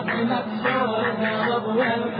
Rabbi, not so, now, Rabbi, well,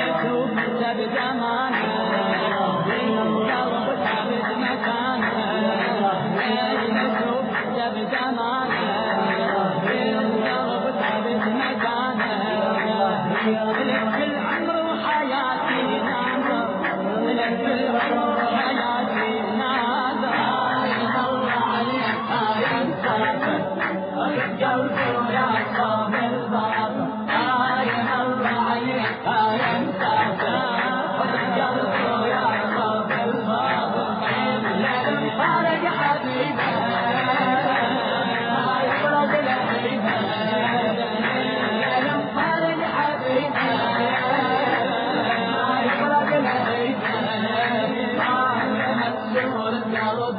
مكتوب تبدا مكانه تبدا مكانه مكتوب تبدا مكانه كل عمر وحياتي ناظر لك حياتي ناظر الله عليك يا قلبي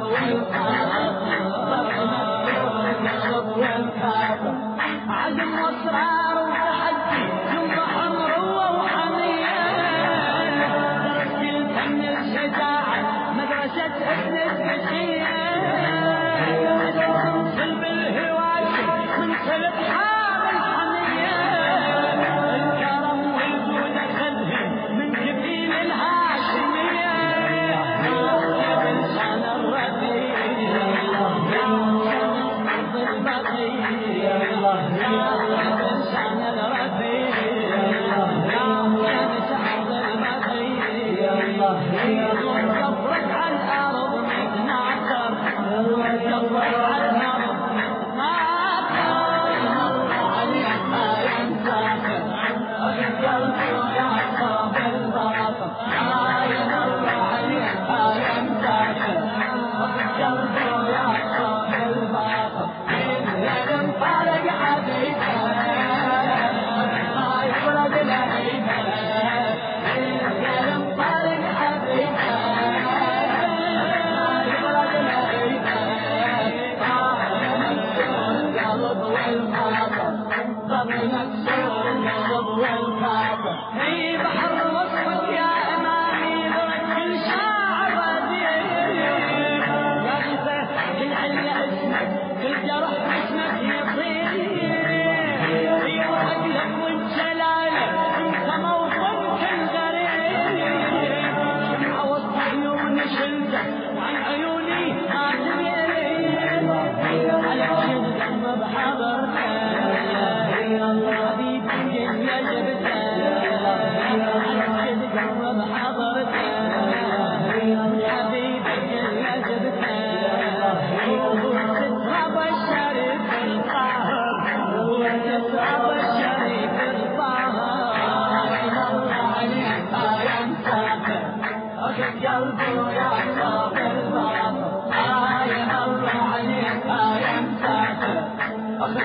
Oh, you are. Yeah.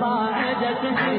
ضاعدتني